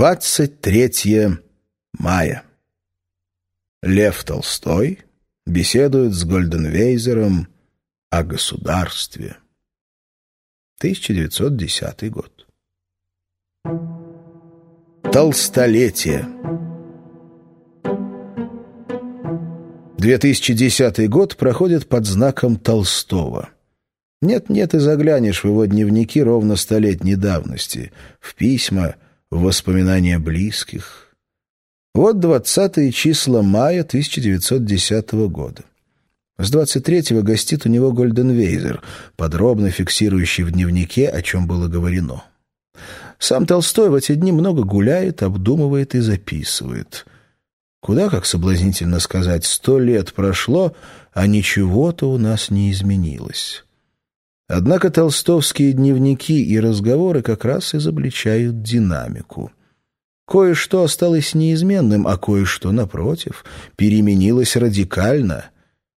23 мая. Лев Толстой беседует с Гольденвейзером о государстве. 1910 год. Толстолетие. 2010 год проходит под знаком Толстого. Нет-нет, и заглянешь в его дневники ровно столетней давности, в письма, воспоминания близких. Вот двадцатые числа мая 1910 года. С 23-го гостит у него Гольденвейзер, подробно фиксирующий в дневнике, о чем было говорено. Сам Толстой в эти дни много гуляет, обдумывает и записывает. Куда, как соблазнительно сказать, сто лет прошло, а ничего-то у нас не изменилось. Однако толстовские дневники и разговоры как раз изобличают динамику. Кое-что осталось неизменным, а кое-что, напротив, переменилось радикально.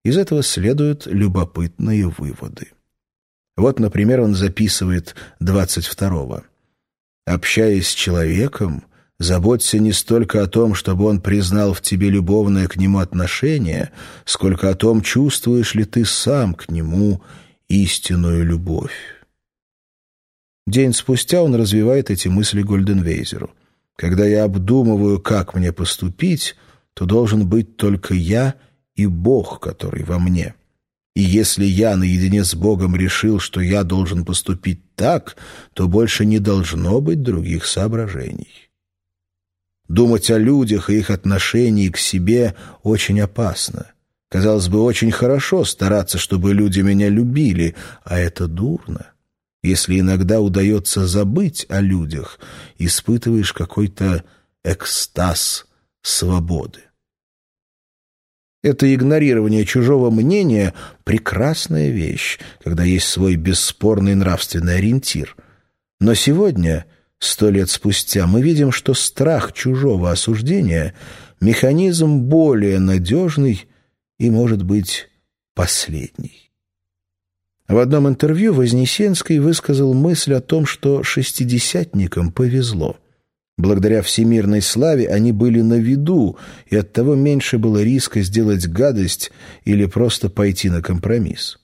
Из этого следуют любопытные выводы. Вот, например, он записывает 22-го. «Общаясь с человеком, заботься не столько о том, чтобы он признал в тебе любовное к нему отношение, сколько о том, чувствуешь ли ты сам к нему истинную любовь. День спустя он развивает эти мысли Гольденвейзеру. «Когда я обдумываю, как мне поступить, то должен быть только я и Бог, который во мне. И если я наедине с Богом решил, что я должен поступить так, то больше не должно быть других соображений». Думать о людях и их отношении к себе очень опасно. Казалось бы, очень хорошо стараться, чтобы люди меня любили, а это дурно. Если иногда удается забыть о людях, испытываешь какой-то экстаз свободы. Это игнорирование чужого мнения — прекрасная вещь, когда есть свой бесспорный нравственный ориентир. Но сегодня, сто лет спустя, мы видим, что страх чужого осуждения — механизм более надежный и, может быть, последний. В одном интервью Вознесенский высказал мысль о том, что шестидесятникам повезло. Благодаря всемирной славе они были на виду, и оттого меньше было риска сделать гадость или просто пойти на компромисс.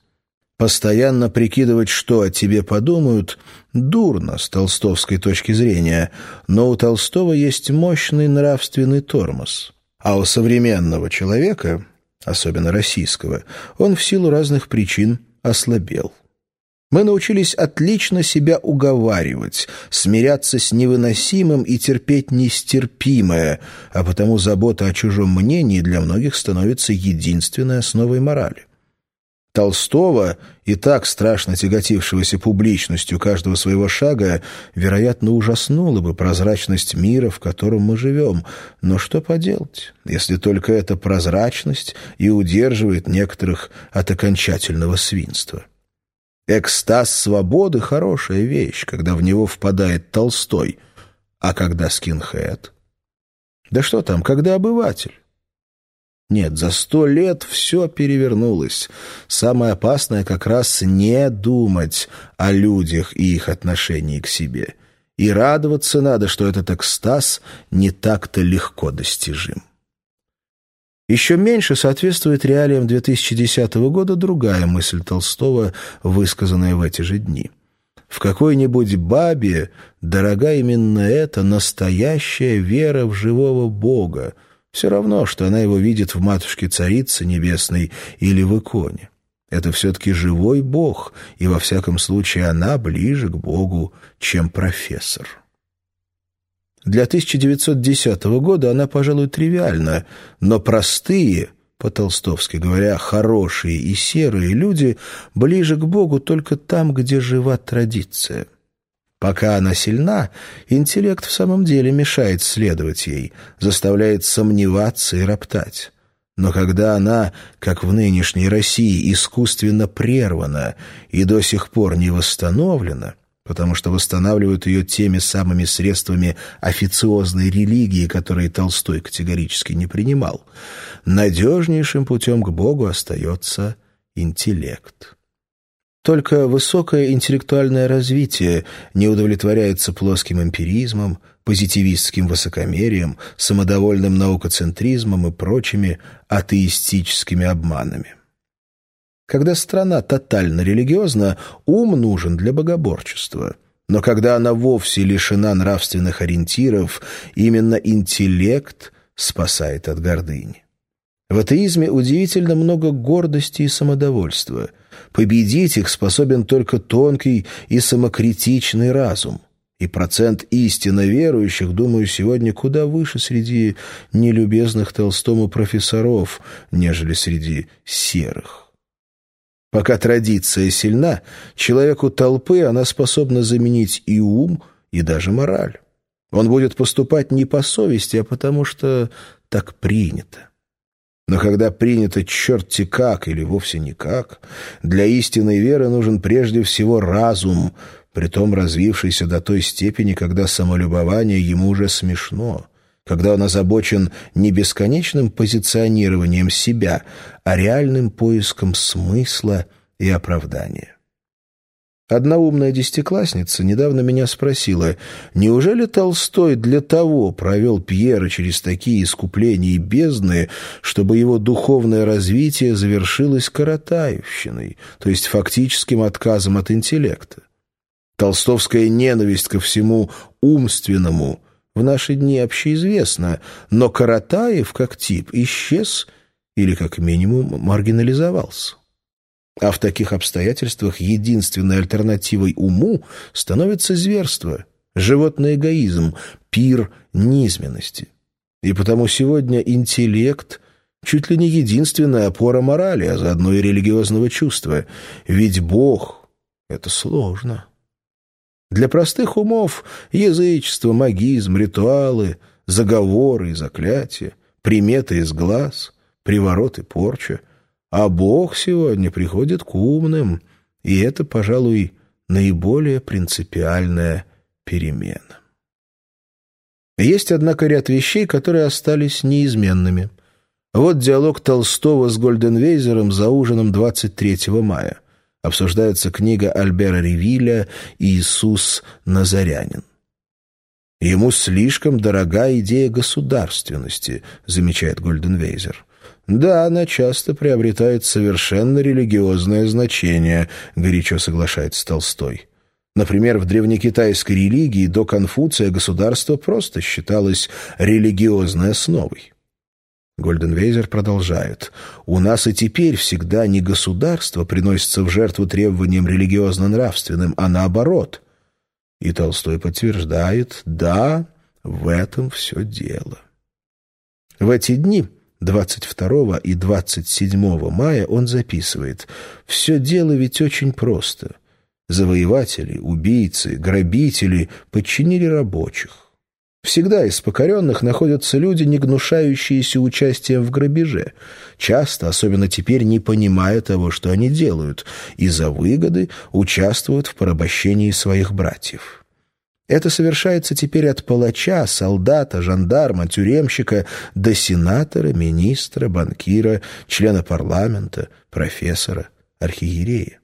Постоянно прикидывать, что о тебе подумают, дурно с толстовской точки зрения, но у Толстого есть мощный нравственный тормоз. А у современного человека особенно российского, он в силу разных причин ослабел. Мы научились отлично себя уговаривать, смиряться с невыносимым и терпеть нестерпимое, а потому забота о чужом мнении для многих становится единственной основой морали. Толстого, и так страшно тяготившегося публичностью каждого своего шага, вероятно, ужаснула бы прозрачность мира, в котором мы живем. Но что поделать, если только эта прозрачность и удерживает некоторых от окончательного свинства? Экстаз свободы — хорошая вещь, когда в него впадает Толстой, а когда скинхед? Да что там, когда обыватель? Нет, за сто лет все перевернулось. Самое опасное как раз не думать о людях и их отношении к себе. И радоваться надо, что этот экстаз не так-то легко достижим. Еще меньше соответствует реалиям 2010 года другая мысль Толстого, высказанная в эти же дни. В какой-нибудь бабе дорога именно эта настоящая вера в живого Бога, все равно, что она его видит в матушке-царице небесной или в иконе. Это все-таки живой Бог, и во всяком случае она ближе к Богу, чем профессор. Для 1910 года она, пожалуй, тривиальна, но простые, по-толстовски говоря, хорошие и серые люди ближе к Богу только там, где жива традиция. Пока она сильна, интеллект в самом деле мешает следовать ей, заставляет сомневаться и роптать. Но когда она, как в нынешней России, искусственно прервана и до сих пор не восстановлена, потому что восстанавливают ее теми самыми средствами официозной религии, которые Толстой категорически не принимал, надежнейшим путем к Богу остается интеллект. Только высокое интеллектуальное развитие не удовлетворяется плоским эмпиризмом, позитивистским высокомерием, самодовольным наукоцентризмом и прочими атеистическими обманами. Когда страна тотально религиозна, ум нужен для богоборчества. Но когда она вовсе лишена нравственных ориентиров, именно интеллект спасает от гордыни. В атеизме удивительно много гордости и самодовольства. Победить их способен только тонкий и самокритичный разум. И процент истинно верующих, думаю, сегодня куда выше среди нелюбезных Толстому профессоров, нежели среди серых. Пока традиция сильна, человеку толпы она способна заменить и ум, и даже мораль. Он будет поступать не по совести, а потому что так принято. Но когда принято черти как или вовсе никак, для истинной веры нужен прежде всего разум, притом развившийся до той степени, когда самолюбование ему уже смешно — когда он озабочен не бесконечным позиционированием себя, а реальным поиском смысла и оправдания. Одна умная десятиклассница недавно меня спросила, неужели Толстой для того провел Пьера через такие искупления и бездны, чтобы его духовное развитие завершилось коротаевщиной, то есть фактическим отказом от интеллекта. Толстовская ненависть ко всему умственному – в наши дни общеизвестно, но Каратаев как тип исчез или как минимум маргинализовался. А в таких обстоятельствах единственной альтернативой уму становится зверство, животный эгоизм, пир низменности. И потому сегодня интеллект чуть ли не единственная опора морали, а заодно и религиозного чувства. Ведь Бог — это сложно. Для простых умов язычество, магизм, ритуалы, заговоры и заклятия, приметы из глаз, приворот и порча. А Бог сегодня приходит к умным, и это, пожалуй, наиболее принципиальная перемена. Есть, однако, ряд вещей, которые остались неизменными. Вот диалог Толстого с Гольденвейзером за ужином 23 мая – обсуждается книга Альбера Ревиля «Иисус Назарянин». «Ему слишком дорога идея государственности», — замечает Гольденвейзер. «Да, она часто приобретает совершенно религиозное значение», — горячо соглашается Толстой. Например, в древнекитайской религии до Конфуция государство просто считалось религиозной основой. Гольденвейзер продолжает. «У нас и теперь всегда не государство приносится в жертву требованиям религиозно-нравственным, а наоборот». И Толстой подтверждает, да, в этом все дело. В эти дни, 22 и 27 мая, он записывает, «Все дело ведь очень просто. Завоеватели, убийцы, грабители подчинили рабочих. Всегда из покоренных находятся люди, не гнушающиеся участием в грабеже, часто, особенно теперь, не понимая того, что они делают, и за выгоды участвуют в порабощении своих братьев. Это совершается теперь от палача, солдата, жандарма, тюремщика до сенатора, министра, банкира, члена парламента, профессора, архиерея.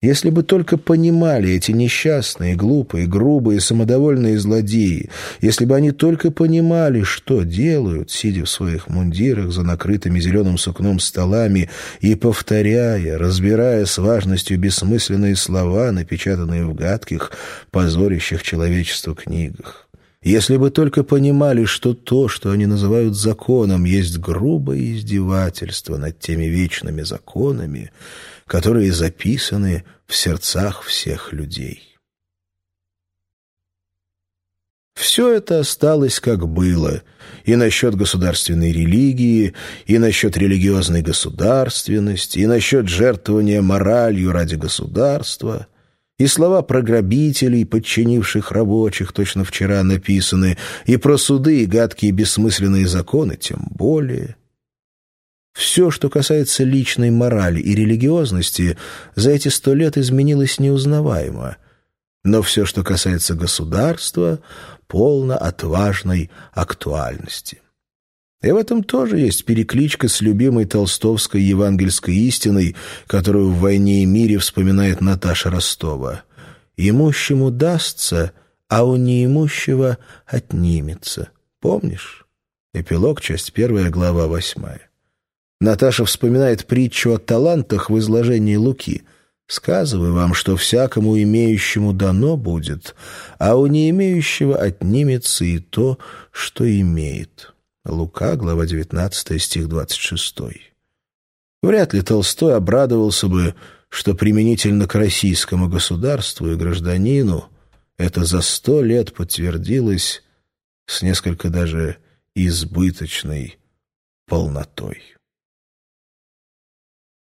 Если бы только понимали эти несчастные, глупые, грубые, самодовольные злодеи, если бы они только понимали, что делают, сидя в своих мундирах за накрытыми зеленым сукном столами и повторяя, разбирая с важностью бессмысленные слова, напечатанные в гадких, позорящих человечество книгах. Если бы только понимали, что то, что они называют законом, есть грубое издевательство над теми вечными законами, которые записаны в сердцах всех людей. Все это осталось как было, и насчет государственной религии, и насчет религиозной государственности, и насчет жертвования моралью ради государства, и слова про грабителей, подчинивших рабочих, точно вчера написаны, и про суды и гадкие бессмысленные законы тем более — все, что касается личной морали и религиозности, за эти сто лет изменилось неузнаваемо. Но все, что касается государства, полно отважной актуальности. И в этом тоже есть перекличка с любимой толстовской евангельской истиной, которую в «Войне и мире» вспоминает Наташа Ростова. «Имущему дастся, а у неимущего отнимется. Помнишь? Эпилог, часть первая, глава восьмая. Наташа вспоминает притчу о талантах в изложении Луки. «Сказываю вам, что всякому имеющему дано будет, а у неимеющего отнимется и то, что имеет». Лука, глава 19, стих 26. Вряд ли Толстой обрадовался бы, что применительно к российскому государству и гражданину это за сто лет подтвердилось с несколько даже избыточной полнотой.